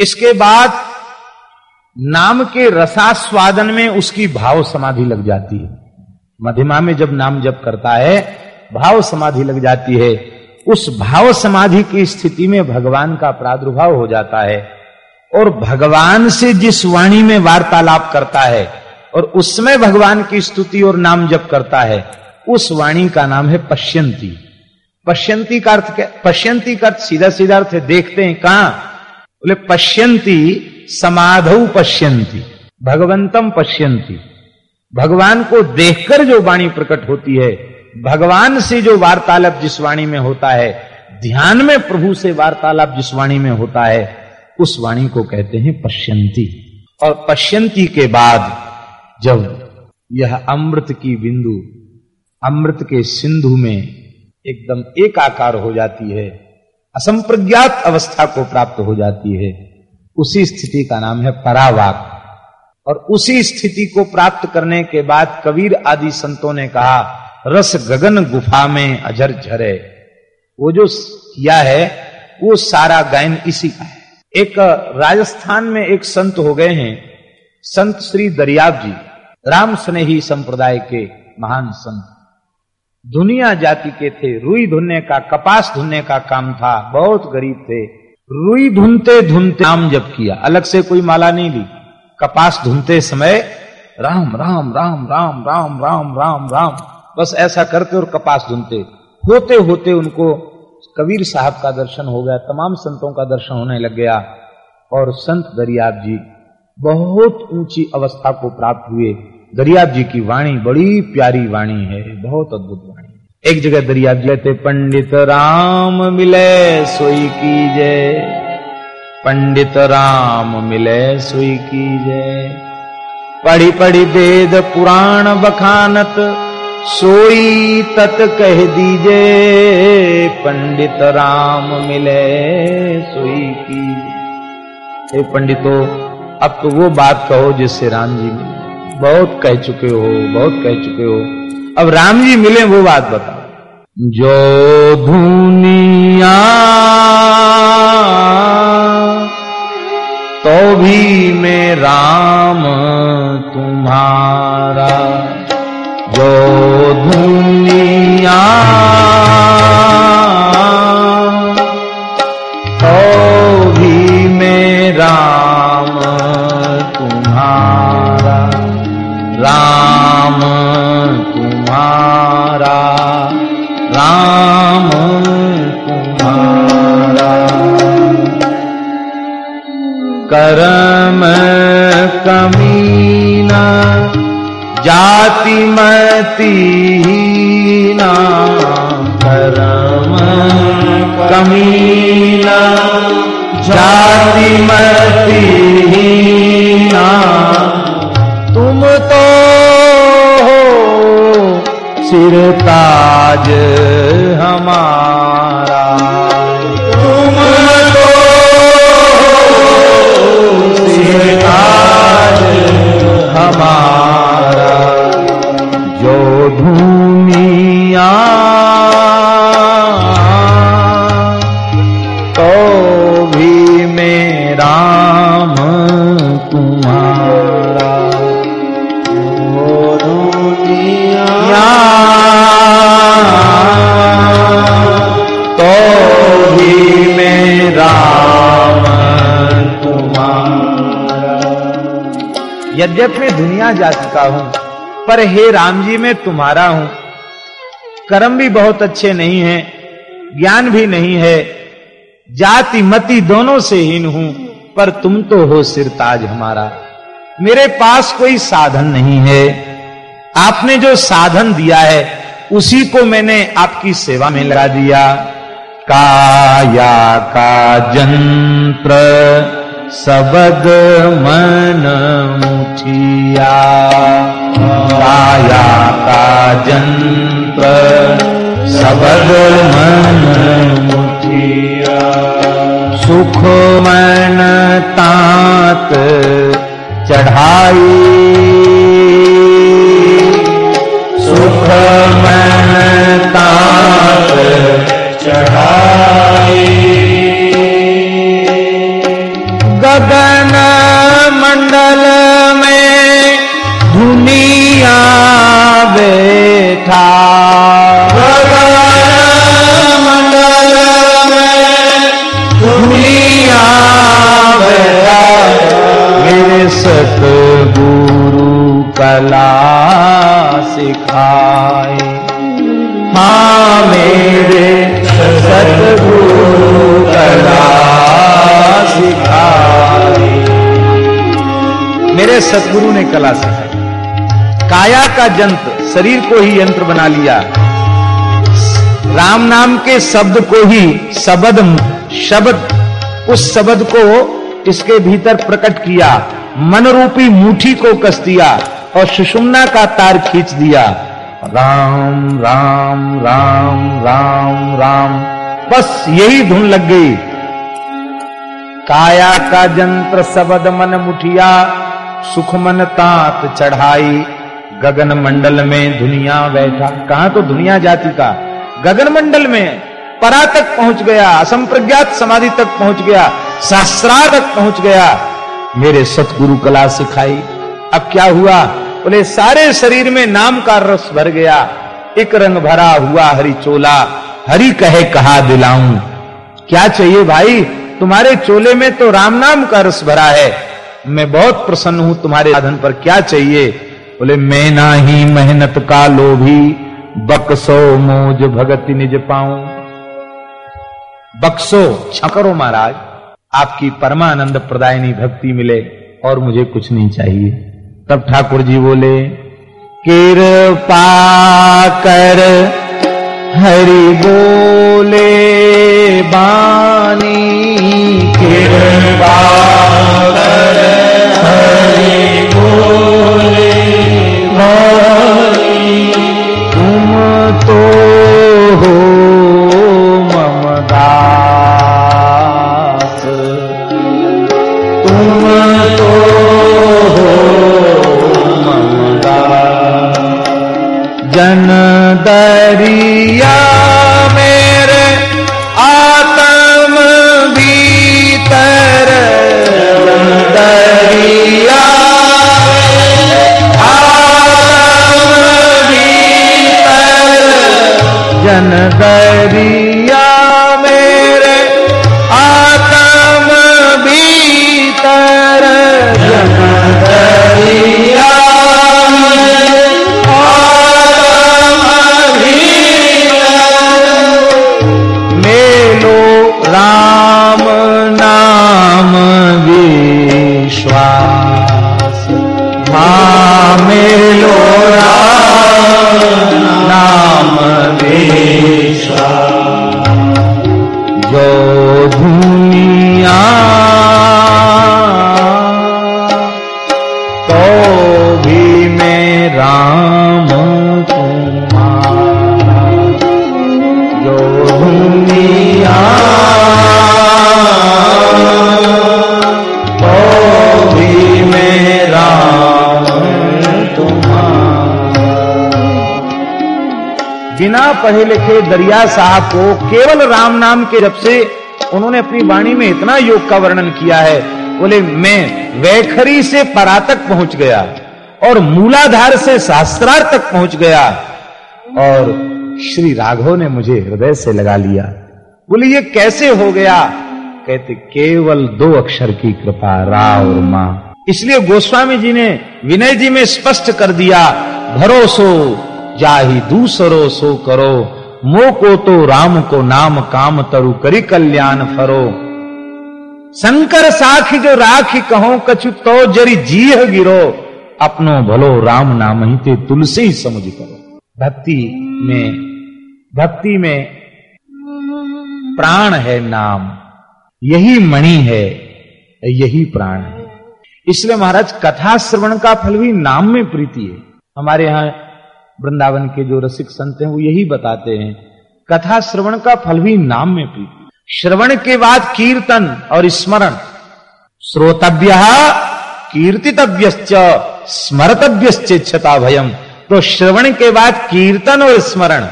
इसके बाद नाम के रसास्वादन में उसकी भाव समाधि लग जाती है। मध्यमा में जब नाम जप करता है, भाव समाधि लग जाती है। उस भाव समाधि की स्थिति में भगवान का प्रादुर्भाव हो जाता है और भगवान से जिस वाणी में वार्तालाप करता है और उसमें भगवान की स्तुति और नाम जप करता है, उस वाणी का नाम है पश्यंती। पश्यंती का अर्थ क्या? पश्यंती का अर्थ सीधा सीधा अर्थ है, देखते हैं कहा? बोले, पश्यंती, समाधौ पश्यंती, भगवंतम पश्यंती। भगवान को देखकर जो वाणी प्रकट होती है, भगवान से जो वार्तालाप जिस वाणी में होता है, ध्यान में प्रभु से वार्तालाप जिस वाणी में होता है, उस वाणी को कहते हैं पश्यंती। और पश्यंती के बाद, जब यह अमृत की बिंदु, अमृत के सिंधु में एकदम एक आकार हो जाती है असंप्रज्ञात अवस्था को प्राप्त हो जाती है। उसी स्थिति का नाम है परावाक। और उसी स्थिति को प्राप्त करने के बाद कबीर आदि संतों ने कहा, रस गगन गुफा में अजर झरे। वो जो किया है, वो सारा गायन इसी का है। एक राजस्थान में एक संत हो गए हैं, संत श्री दरियाब जी, राम स्नेही संप्रदाय के महान संत। दुनिया जाति के थे, रुई धुनने का, कपास धुनने का काम था, बहुत गरीब थे। रुई धुनते धुनते नाम जप किया, अलग से कोई माला नहीं ली। कपास धुनते समय, राम राम राम राम राम राम राम राम, बस ऐसा करते और कपास धुनते। होते होते उनको कबीर साहब का दर्शन हो गया, तमाम संतों का दर्शन होने लग गया। और संत दरियाब जी बहुत ऊँची अवस्था को प्राप्त हुए। दरियाब जी की वाणी, बड़ी प्यारी वाणी है, बहुत अद्भुत वाणी एक जगह दरियाब जी कहते पंडित राम मिले, सोई की जय पंडित राम मिले, सोई की जय पढ़ी पढ़ी वेद पुराण बखानत, सोई तत कह दीजे। पंडित राम मिले, सोई की हे पंडितो, अब तो वो बात कहो जिससे राम जी मिले। बहुत कह चुके हो, बहुत कह चुके हो। अब राम जी मिले, वो बात बताओ। जो धुनिया तो भी मैं राम तुम्हारा। जो दुनिया करम कमीना, जाति मती ना करम कमीना, जाति मती ना तुम तो हो सिरताज हमारा। हमारा जो यद्यप मैं दुनिया जा चुका हूँ, पर हे राम जी मैं तुम्हारा हूँ। कर्म भी बहुत अच्छे नहीं है, ज्ञान भी नहीं है, जाति, मति दोनों से हीन हूँ, पर तुम तो हो सिरताज हमारा। मेरे पास कोई साधन नहीं है। आपने जो साधन दिया है, उसी को मैंने आपकी सेवा में लगा दिया। काया का जंत्र। सबद मन मुठिया। काया का जंत्र सबद मन मुठिया। सुख मन तात चढ़ाई कला सिखाए। हाँ मेरे सतगुरु कला सिखाए। मेरे सतगुरु ने कला सिखाई। काया का जंत्र शरीर को ही यंत्र बना लिया। राम नाम के शब्द को ही शब्द शब्द, उस शब्द को इसके भीतर प्रकट किया। मन रूपी मुठी को कस दिया। और सुषुम्ना का तार खींच दिया। राम राम राम राम राम। बस यही धुन लग गई। काया का जंत्र सबद मन मुठिया, सुख मन तात चढ़ाई। गगन मंडल में दुनिया बैठा। कहा तो दुनिया जाति का? गगन मंडल में परा तक पहुँच गया, असंप्रज्ञात समाधि तक पहुँच गया शास्त्रा तक पहुँच गया। मेरे सतगुरु कला सिखाई। अब क्या हुआ? बोले सारे शरीर में नाम का रस भर गया। एक रंग भरा हुआ हरी चोला। हरी कहे, कहा दिलाऊं। क्या चाहिए भाई? तुम्हारे चोले में तो राम नाम का रस भरा है। मैं बहुत प्रसन्न हूँ तुम्हारे साधन पर। क्या चाहिए? बोले, मैं ना ही मेहनत का लोभी। बक्सो मोज भगति निज पाऊँ। बक्सो, छकरो महाराज। आपकी परमानंद प्रदायनी भक्ति मिले और मुझे कुछ नहीं चाहिए। तब ठाकुर जी बोले कृपा कर हरि बोले बानी। कृपा कर हरि बोले बानी। तुम तो हो जन दरिया मेरे आत्म भीतर। दरिया आत्म भीतर। जन दरिया पढ़े लिखे दरिया साहब को केवल राम नाम के जब से उन्होंने अपनी वाणी में इतना योग का वर्णन किया है। बोले, मैं वैखरी से परा तक पहुँच गया और मूलाधार से शास्त्रार्थ तक पहुँच गया और श्री राघव ने मुझे हृदय से लगा लिया। बोले, ये कैसे हो गया? कहते, केवल दो अक्षर की कृपा, रा और माँ। इसलिए गोस्वामी जी ने विनय जी में स्पष्ट कर दिया, भरोसो जाहि दूसरो सो करो। मो को तो राम को नाम काम तरु करी कल्याण फरो। शंकर साखी जो राखी कहो, कछु तो जरी जीह गिरो। अपनो भलो राम नाम ही ते तुलसी समझ करो। भक्ति में भक्ति में प्राण है नाम। यही मणि है, यही प्राण है। इसलिए महाराज कथा श्रवण का फल भी नाम में प्रीति है। हमारे यहाँ वृंदावन के जो रसिक संत हैं, वो यही बताते हैं, कथा श्रवण का फल भी नाम में पी श्रवण के बाद कीर्तन और स्मरण। श्रोतव्य कीर्तितव्य स्मरतव्यश्चेच्छता भयम तो श्रवण के बाद कीर्तन और स्मरण।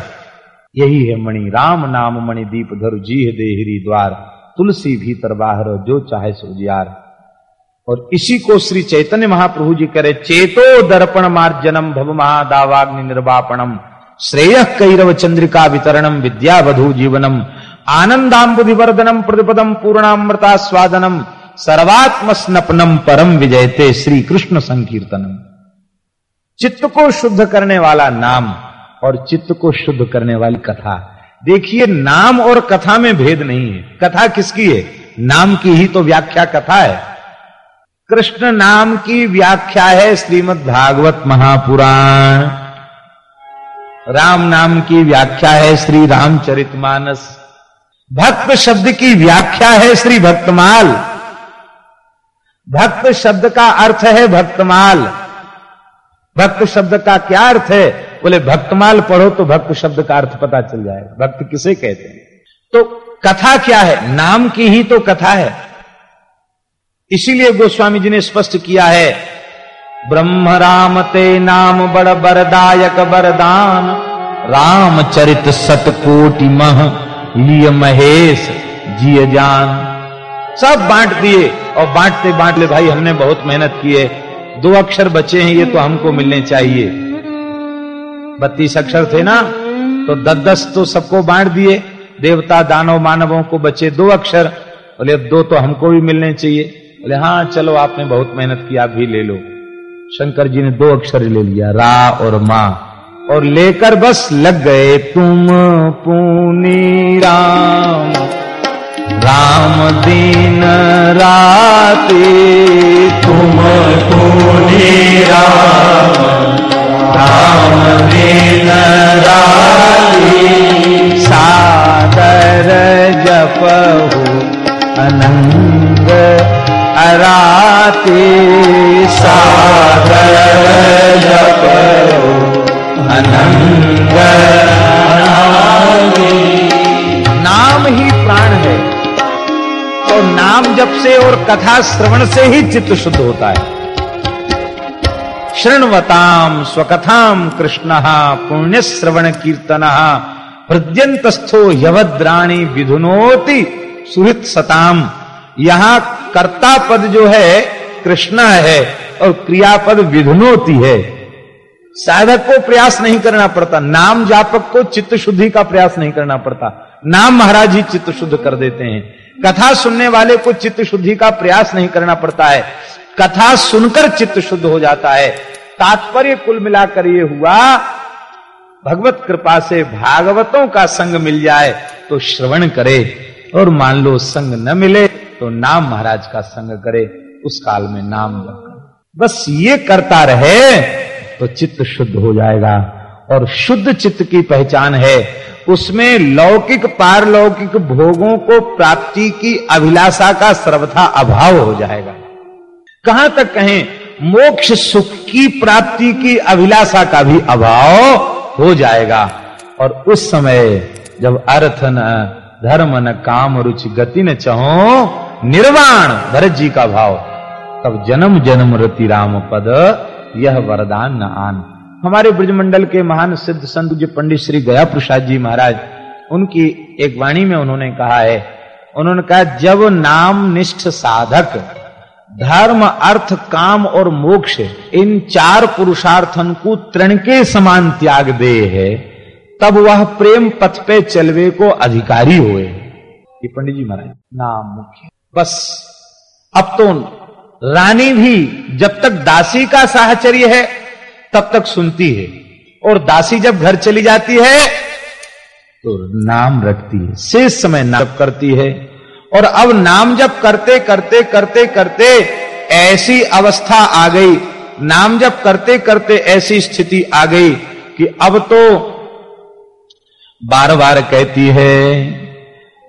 यही है मणि राम नाम मणि दीप धरु जीह देहरी द्वार। तुलसी भीतर बाहर, जो चाहे सुजियार और इसी को श्री चैतन्य महाप्रभु जी करे, चेतो दर्पण मार्जनम भव महादावाग्नि निर्वापणम, श्रेय कैरव चंद्रिका वितरणम, विद्यावधु जीवनम आनंदाबुधि वर्धनम, प्रतिपदम पूर्णामृता स्वादनम, सर्वात्म स्नपनम परम विजयते श्री कृष्ण संकीर्तनम। चित्त को शुद्ध करने वाला नाम और चित्त को शुद्ध करने वाली कथा। देखिए, नाम और कथा में भेद नहीं है। कथा किसकी है? नाम की ही तो व्याख्या कथा है। कृष्ण नाम की व्याख्या है श्रीमद् भागवत महापुराण। राम नाम की व्याख्या है श्री रामचरितमानस। भक्त शब्द की व्याख्या है श्री भक्तमाल। भक्त शब्द का अर्थ है भक्तमाल। भक्त शब्द का क्या अर्थ है? बोले, भक्तमाल पढ़ो तो भक्त शब्द का अर्थ पता चल जाएगा। भक्त किसे कहते हैं? तो कथा क्या है? नाम की ही तो कथा है। इसीलिए गोस्वामी जी ने स्पष्ट किया है ब्रह्म राम ते नाम बड़ बरदायक बरदान रामचरित सतकोटि मह, लिय महेश, जिय जान। सब बांट दिए, और बांटते बांट ले भाई, हमने बहुत मेहनत की है। दो अक्षर बचे हैं, ये तो हमको मिलने चाहिए। बत्तीस अक्षर थे ना तो दस दस तो सबको बांट दिए। देवता, दानव, मानवों को बचे दो अक्षर बोले दो तो हमको भी मिलने चाहिए। बोले हाँ चलो, आपने बहुत मेहनत की आप भी ले लो। शंकर जी ने दो अक्षर ले लिया, रा और माँ। और लेकर बस लग गए तुम, पुनी राम। राम दीन राते तुम, पुनी राम। राम दीन राती सादर जपहु अराते सागर अनंग नाम ही प्राण है। और नाम जप से और कथा श्रवण से ही चित्त शुद्ध होता है। शृणवताम स्वकथाम कृष्ण पुण्य श्रवण कीर्तन हृदयंतस्थो यवद्राणी विधुनोति सुहित सताम यहाँ कर्ता पद जो है, कृष्ण है, और क्रियापद विधुनोति है। साधक को प्रयास नहीं करना पड़ता, नाम जापक को चित्त शुद्धि का प्रयास नहीं करना पड़ता। नाम महाराज ही चित्त शुद्ध कर देते हैं। कथा सुनने वाले को चित्त शुद्धि का प्रयास नहीं करना पड़ता है। कथा सुनकर चित्त शुद्ध हो जाता है। तात्पर्य कुल मिलाकर ये हुआ, भगवत कृपा से भागवतों का संग मिल जाए तो श्रवण करे, और मान लो संग न मिले तो नाम महाराज का संग करे, उस काल में नाम बस ये करता रहे तो चित्त शुद्ध हो जाएगा। और शुद्ध चित्त की पहचान है, उसमें लौकिक पारलौकिक भोगों को प्राप्ति की अभिलाषा का सर्वथा अभाव हो जाएगा। कहाँ तक कहें, मोक्ष सुख की प्राप्ति की अभिलाषा का भी अभाव हो जाएगा। और उस समय जब अर्थ न धर्म न काम, रुचि, गति न चहो निर्वाण भरत जी का भाव। तब जन्म जन्म रति राम पद, यह वरदान न आन। हमारे ब्रजमंडल के महान सिद्ध संत जी पंडित श्री गया प्रसाद जी महाराज, उनकी एक वाणी में उन्होंने कहा है। उन्होंने कहा, जब नाम निष्ठ साधक, धर्म, अर्थ, काम और मोक्ष, इन चार पुरुषार्थन को तृण के समान त्याग दे है, तब वह प्रेम पथ पे चलवे को अधिकारी हुए। ये पंडित जी महाराज, नाम मुख्य। बस। अब तो रानी भी जब तक दासी का साहचर्य है, तब तक सुनती है। और दासी जब घर चली जाती है तो नाम रखती है। शेष समय नाम करती है। और अब नाम जब करते करते करते करते ऐसी अवस्था आ गई। नाम जब करते करते ऐसी स्थिति आ गई कि अब तो बार बार कहती है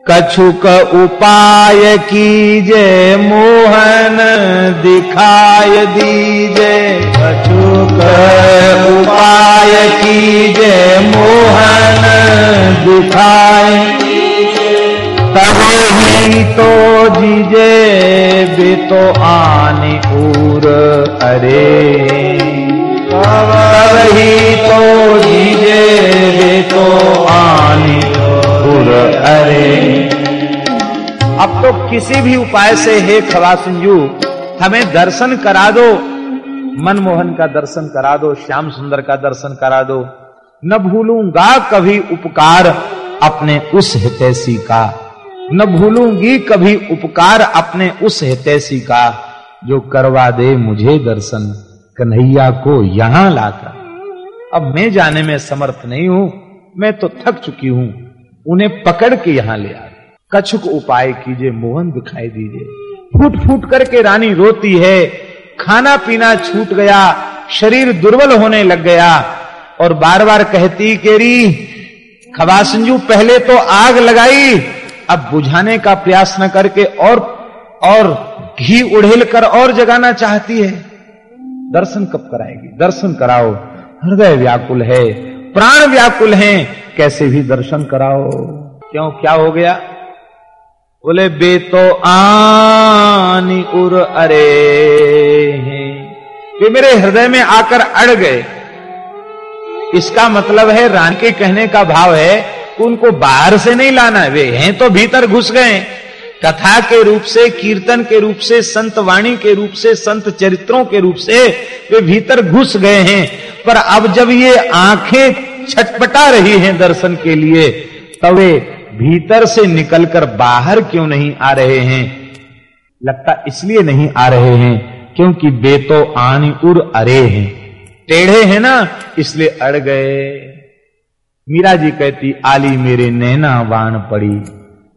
कछुक उपाय कीजे, मोहन दिखाय दीजे। कछुक उपाय कीजे, मोहन दिखाए तबे ही तो जीजे, बे तो आने उर अरे। ही तो जीजे, बे तो आने अरे। अब तो किसी भी उपाय से हे खवासंजू हमें दर्शन करा दो। मनमोहन का दर्शन करा दो, श्याम सुंदर का दर्शन करा दो। न भूलूँगा कभी उपकार अपने उस हितैषी का। न भूलूँगी कभी उपकार अपने उस हितैषी का, जो करवा दे मुझे दर्शन, कन्हैया को यहाँ लाकर। अब मैं जाने में समर्थ नहीं हूँ, मैं तो थक चुकी हूँ। उन्हें पकड़ के यहाँ ले आ कछुक उपाय कीजिए, मोहन दिखाई दीजिए। फूट फूट करके रानी रोती है, खाना पीना छूट गया, शरीर दुर्बल होने लग गया। और बार बार कहती, केरी खवासंजू पहले तो आग लगाई, अब बुझाने का प्रयास न करके और और घी उड़ेल कर और जगाना चाहती है। दर्शन कब कराएगी? दर्शन कराओ। हृदय व्याकुल है, प्राण व्याकुल हैं। कैसे भी दर्शन कराओ। क्यों? क्या हो गया? बोले बे तो आनी उर अरे हैं। वे मेरे हृदय में आकर अड़ गए। इसका मतलब है रान के कहने का भाव है, उनको बाहर से नहीं लाना है। वे हैं तो भीतर घुस गए। कथा के रूप से, कीर्तन के रूप से, संत वाणी के रूप से, संत चरित्रों के रूप से, वे भीतर घुस गए हैं। पर अब जब ये आँखें छटपटा रही हैं दर्शन के लिए। तब वे भीतर से निकलकर बाहर क्यों नहीं आ रहे हैं? लगता इसलिए नहीं आ रहे हैं क्योंकि बेतो आनी उर अरे हैं। टेढ़े हैं ना, इसलिए अड़ गए। मीरा जी कहती, आली मेरे नैना बाण पड़ी।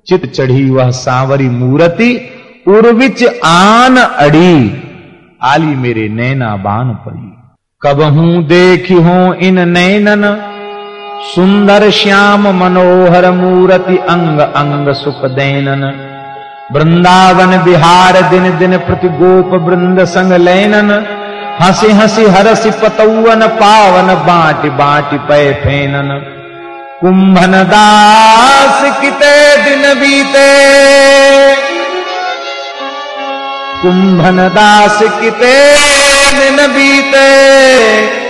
चित चढ़ी वह सांवरी मूर्ति उर्विच आन अड़ी। आली मेरे नैना बाण पड़ी। कब हूँ देखी हो इन नैनन सुंदर श्याम मनोहर मूर्ति अंग अंग सुख दैनन वृंदावन बिहार दिन दिन प्रति गोप वृंद संग लैनन हँसी हँसी हरसी पतौवन पावन बाटी बाटी पै फेनन। कुंभन दास किते दिन बीते? कुंभन दास किते दिन बीते?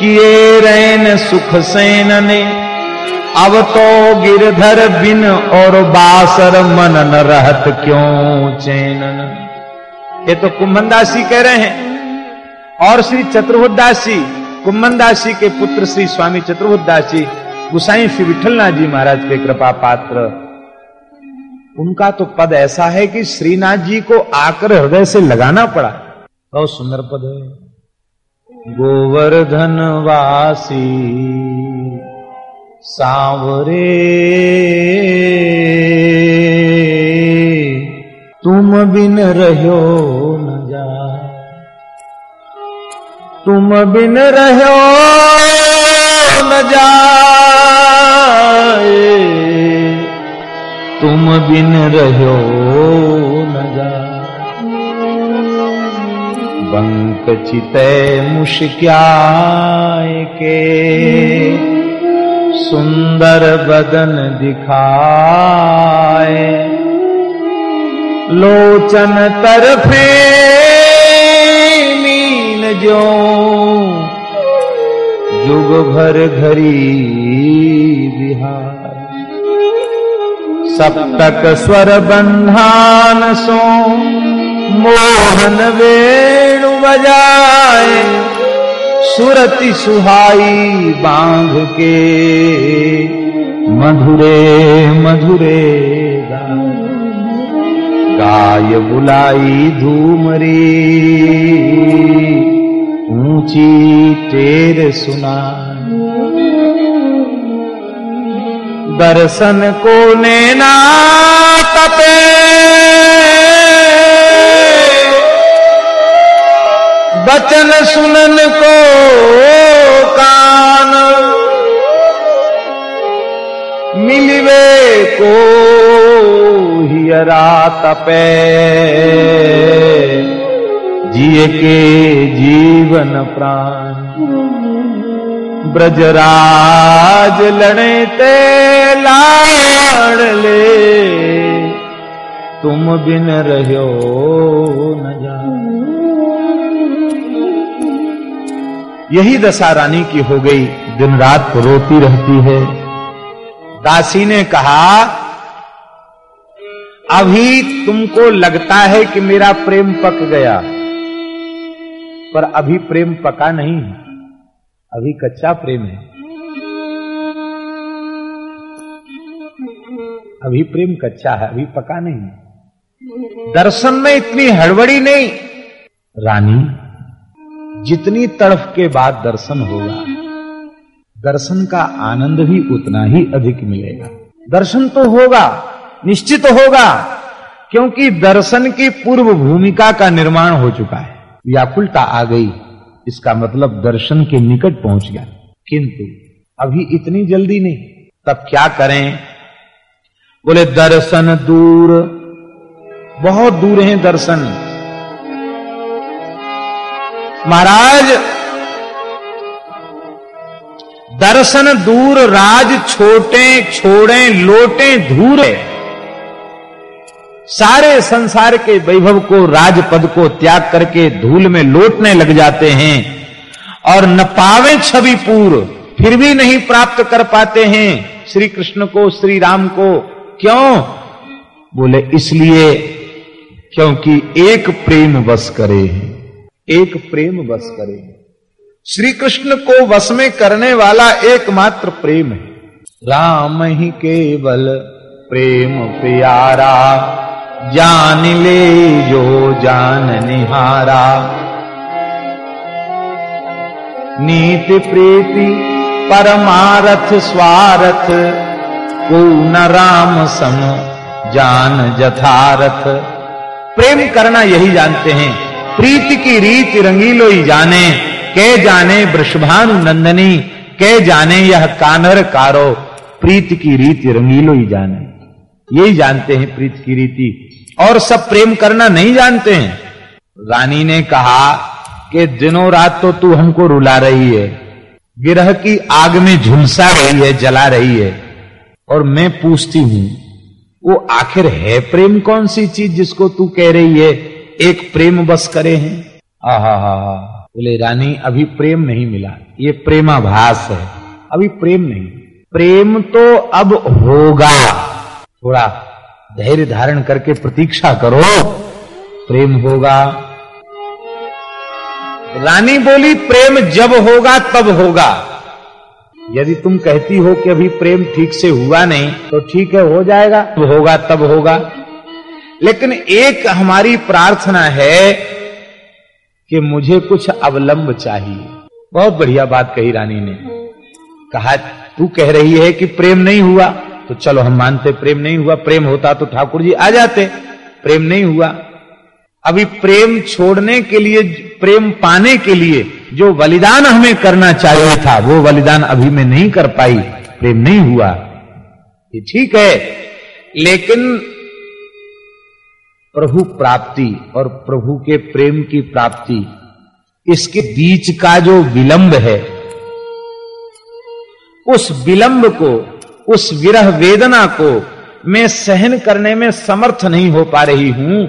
किए रैन सुख सेन ने अब तो गिरधर बिन और बासर मन न रहत क्यों चैनन? ये तो कुंभनदास कह रहे हैं। और श्री चतुर्भुदास जी कुंभनदास के पुत्र श्री स्वामी चतुर्भुदास जी गुसाई श्री विठलनाथ जी महाराज के कृपा पात्र। उनका तो पद ऐसा है कि श्रीनाथ जी को आकर हृदय से लगाना पड़ा। बहुत तो सुंदर पद है। गोवर्धन वासी, सांवरे। तुम बिन रहो न जा। तुम बिन रहो न जाए। तुम बिन रहो न जा। बंक चितय मुश्क्याय के। सुंदर बदन दिखाए। लोचन तरफे मीन जो जुग भर घरी बिहार। सप्तक स्वर बंधान सो। मोहन वेणु बजाए, सुरति सुहाई बाँध के। मधुरे मधुरे गाय बुलाई धूमरी। ऊँची टेर सुना दर्शन को नैना तपे। बचन सुनन को कान। मिलवे को हियरा तपे जिए के जीवन प्राण। ब्रजराज लड़े ते लाड़ ले। तुम बिन रहो न जा यही दशा रानी की हो गई। दिन रात रोती रहती है। दासी ने कहा, अभी तुमको लगता है कि मेरा प्रेम पक गया, पर अभी प्रेम पका नहीं है। अभी कच्चा प्रेम है। अभी प्रेम कच्चा है, अभी पका नहीं है। दर्शन में इतनी हड़बड़ी नहीं। रानी जितनी तड़फ के बाद दर्शन होगा, दर्शन का आनंद भी उतना ही अधिक मिलेगा। दर्शन तो होगा, निश्चित तो होगा, क्योंकि दर्शन की पूर्व भूमिका का निर्माण हो चुका है। व्याकुलता आ गई, इसका मतलब दर्शन के निकट पहुँच गया। किंतु अभी इतनी जल्दी नहीं। तब क्या करें? बोले, दर्शन दूर, बहुत दूर है दर्शन। महाराज, दर्शन दूर राज छोटे छोड़े लोटे धूरे। सारे संसार के वैभव को राजपद को त्याग करके धूल में लोटने लग जाते हैं और न पावे छवि पूर्व फिर भी नहीं प्राप्त कर पाते हैं। श्री कृष्ण को श्री राम को क्यों? बोले, इसलिए क्योंकि एक प्रेम बस करे एक प्रेम बस करे। श्री कृष्ण को वश में करने वाला एकमात्र प्रेम है। राम ही केवल प्रेम प्यारा, जान ले जो जान निहारा। नीति प्रीति, परमारथ स्वारथ को न राम सम जान जथारथ। प्रेम करना यही जानते हैं। प्रीति की रीत रंगीलो ही जाने के जाने वृषभानु नंदनी के जाने यह कानर कारो। प्रीति की रीति रंगीलो ही जाने। यही जानते हैं प्रीति की रीति। और सब प्रेम करना नहीं जानते हैं। रानी ने कहा कि दिनों रात तो तू हमको रुला रही है। गिरह की आग में झुलसा रही है, जला रही है। और मैं पूछती हूँ, वो आखिर है प्रेम कौन सी चीज़ जिसको तू कह रही है? एक प्रेम बस करे हैं। आहा हा हा। बोले रानी अभी प्रेम नहीं मिला। ये प्रेमाभास है। अभी प्रेम नहीं। प्रेम तो अब होगा। थोड़ा धैर्य धारण करके प्रतीक्षा करो। प्रेम होगा। रानी बोली प्रेम जब होगा तब होगा। यदि तुम कहती हो कि अभी प्रेम ठीक से हुआ नहीं तो ठीक है हो जाएगा। होगा तब होगा। लेकिन एक हमारी प्रार्थना है कि मुझे कुछ अवलंब चाहिए। बहुत बढ़िया बात कही रानी ने। कहा, तू कह रही है कि प्रेम नहीं हुआ तो चलो हम मानते प्रेम नहीं हुआ। प्रेम होता तो ठाकुर जी आ जाते, प्रेम नहीं हुआ। अभी प्रेम छोड़ने के लिए, प्रेम पाने के लिए जो बलिदान हमें करना चाहिए था, वो बलिदान अभी मैं नहीं कर पाई। प्रेम नहीं हुआ। ये ठीक है, लेकिन प्रभु प्राप्ति और प्रभु के प्रेम की प्राप्ति। इसके बीच का जो विलंब है, उस विलंब को, उस विरह वेदना को मैं सहन करने में समर्थ नहीं हो पा रही हूँ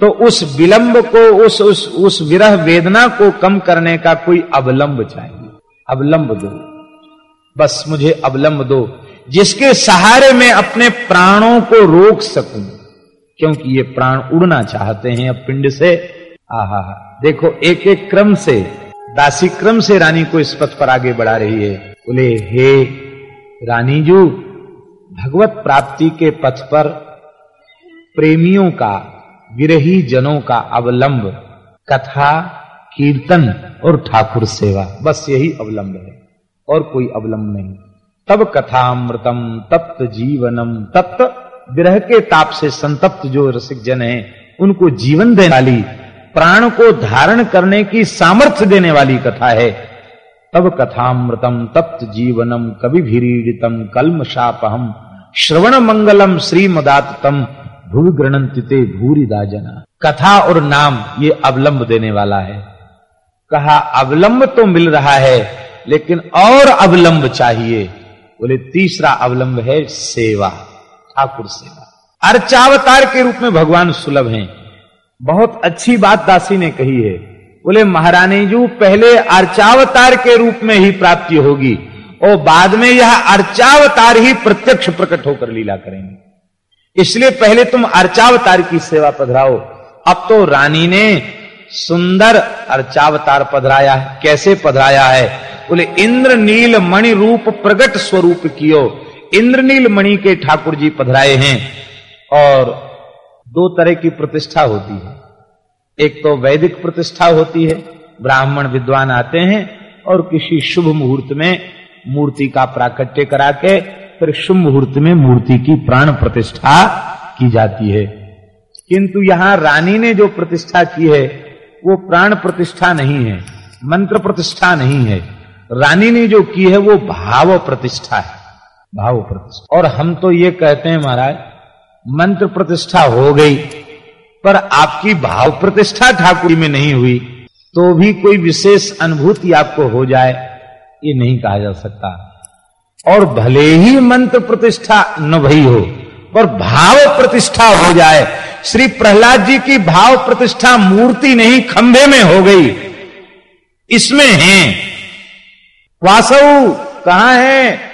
तो उस विलंब को, उस उस उस विरह वेदना को कम करने का कोई अवलंब चाहिए। अवलंब दो। बस मुझे अवलंब दो, जिसके सहारे मैं अपने प्राणों को रोक सकूँ। क्योंकि ये प्राण उड़ना चाहते हैं अब पिंड से। आहा, देखो एक एक क्रम से, दासी क्रम से रानी को इस पथ पर आगे बढ़ा रही है। बोले, हे रानी जू भगवत प्राप्ति के पथ पर प्रेमियों का, विरही जनों का अवलंब, कथा, कीर्तन और ठाकुर सेवा, बस यही अवलंब है, और कोई अवलंब नहीं। तब कथामृतम, तप्त जीवनम, तप्त विरह के ताप से संतप्त जो रसिक जन है, उनको जीवन देने वाली, प्राण को धारण करने की सामर्थ्य देने वाली कथा है। तब कथामृतम तप्त जीवनम कवि भीड़ितम कलम शापहम श्रवण मंगलम श्रीमदातम भूवि गृणंतिते भूरी दाजना कथा और नाम ये अवलंब देने वाला है। कहा, अवलंब तो मिल रहा है, लेकिन और अवलंब चाहिए। बोले, तीसरा अवलंब है सेवा। ठाकुर सेवा। अर्चावतार के रूप में भगवान सुलभ हैं। बहुत अच्छी बात दासी ने कही है। बोले, महारानी जी, पहले अर्चावतार के रूप में ही प्राप्ति होगी, और बाद में यह अर्चावतार ही प्रत्यक्ष प्रकट होकर लीला करेंगे। इसलिए पहले तुम अर्चावतार की सेवा पधराओ। अब तो रानी ने सुंदर अर्चावतार पधराया है। कैसे पधराया है? बोले, इंद्र नील मणि रूप प्रगट स्वरूप कियो। इंद्रनील मणि के ठाकुर जी पधराए हैं और दो तरह की प्रतिष्ठा होती है। एक तो वैदिक प्रतिष्ठा होती है, ब्राह्मण विद्वान आते हैं और किसी शुभ मुहूर्त में मूर्ति का प्राकट्य करा के फिर शुभ मुहूर्त में मूर्ति की प्राण प्रतिष्ठा की जाती है। किंतु यहाँ रानी ने जो प्रतिष्ठा की है, वो प्राण प्रतिष्ठा नहीं है, मंत्र प्रतिष्ठा नहीं है। रानी ने जो की है, वो भाव प्रतिष्ठा है। भाव प्रतिष्ठा। और हम तो ये कहते हैं महाराज, मंत्र प्रतिष्ठा हो गई, पर आपकी भाव प्रतिष्ठा ठाकुर में नहीं हुई तो भी कोई विशेष अनुभूति आपको हो जाए, ये नहीं कहा जा सकता। और भले ही मंत्र प्रतिष्ठा न भई हो, पर भाव प्रतिष्ठा हो जाए, श्री प्रहलाद जी की भाव प्रतिष्ठा मूर्ति नहीं खंभे में हो गई, इसमें है। वासव कहा है?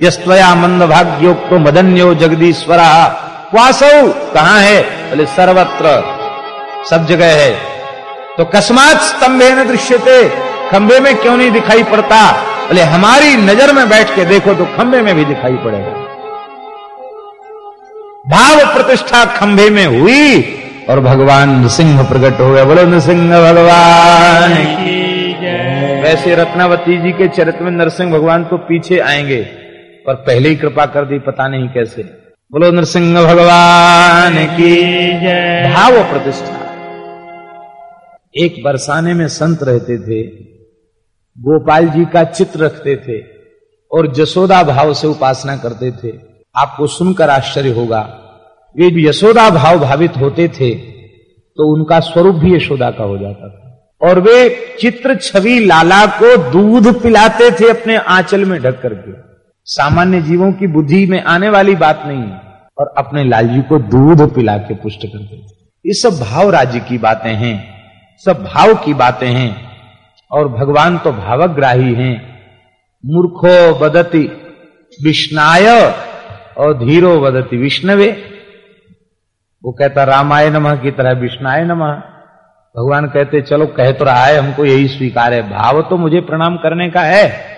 यस्तया मंद भाग्योक्तो मदन्यो जगदीश्वरा। वासव कहा है? बोले सर्वत्र। सब जगह है। तो कस्मात स्तंभे न दृश्यते। खंभे में क्यों नहीं दिखाई पड़ता? बोले हमारी नज़र में बैठ के देखो तो खंभे में भी दिखाई पड़ेगा भाव प्रतिष्ठा खंभे में हुई और भगवान नृसिंह प्रकट हो गया। बोलो नृसिंह भगवान। वैसे रत्नावती जी के चरित्र में नरसिंह भगवान तो पीछे आएँगे। पर पहले ही कृपा कर दी, पता नहीं कैसे। बोलो नरसिंह भगवान की भाव प्रतिष्ठा। एक बरसाने में संत रहते थे, गोपाल जी का चित्र रखते थे और जसोदा भाव से उपासना करते थे। आपको सुनकर आश्चर्य होगा, वे यशोदा भाव भावित होते थे तो उनका स्वरूप भी यशोदा का हो जाता था। और वे चित्र छवि लाला को दूध पिलाते थे अपने आंचल में ढक करके सामान्य जीवों की बुद्धि में आने वाली बात नहीं है। और अपने लाल जी को दूध पिला के पुष्ट करते थे ये सब भाव राज्य की बातें हैं, सब भाव की बातें हैं। और भगवान तो भावग्राही हैं। मूर्खो बदती विष्णाय और धीरो बदती विष्णवे। वो कहता, रामाय नमः की तरह विष्णाय नमः। भगवान कहते, चलो कह तो रहा है, हमको यही स्वीकार है। भाव तो मुझे प्रणाम करने का है।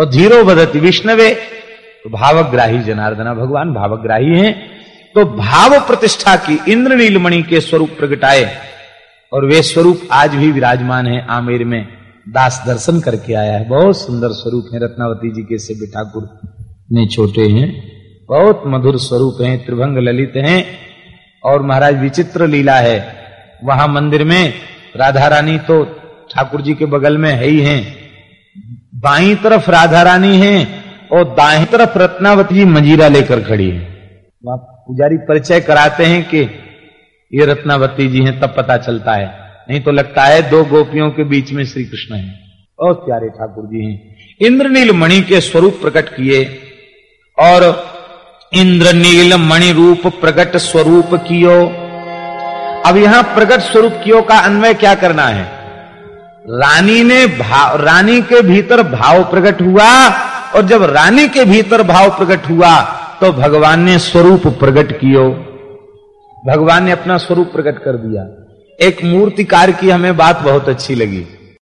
और धीरो बदती विष्णवे। तो भावग्राही जनार्दना, भगवान भावग्राही हैं। तो भाव प्रतिष्ठा की इंद्र नीलमणि के स्वरूप प्रगटाए और वे स्वरूप आज भी विराजमान है आमेर में। दास दर्शन करके आया है। बहुत सुंदर स्वरूप है रत्नावती जी के से ठाकुर। ने छोटे हैं। बहुत मधुर स्वरूप हैं, त्रिभंग ललित हैं और महाराज विचित्र लीला है। वहाँ मंदिर में राधा रानी तो ठाकुर जी के बगल में है ही हैं। बाई तरफ़ राधा रानी है और दाएँ तरफ़ रत्नावती जी मंजीरा लेकर खड़ी है। आप पुजारी परिचय कराते हैं कि ये रत्नावती जी हैं, तब पता चलता है। नहीं तो लगता है दो गोपियों के बीच में श्री कृष्ण है। और प्यारे ठाकुर जी हैं। इंद्रनील मणि के स्वरूप प्रकट किए और इंद्रनील मणि रूप प्रकट स्वरूप कियो। अब यहाँ प्रकट स्वरूप कियो का अन्वय क्या करना है? रानी ने भाव, रानी के भीतर भाव प्रकट हुआ और जब रानी के भीतर भाव प्रकट हुआ तो भगवान ने स्वरूप प्रकट कियो। भगवान ने अपना स्वरूप प्रकट कर दिया। एक मूर्तिकार की हमें बात बहुत अच्छी लगी।